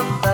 on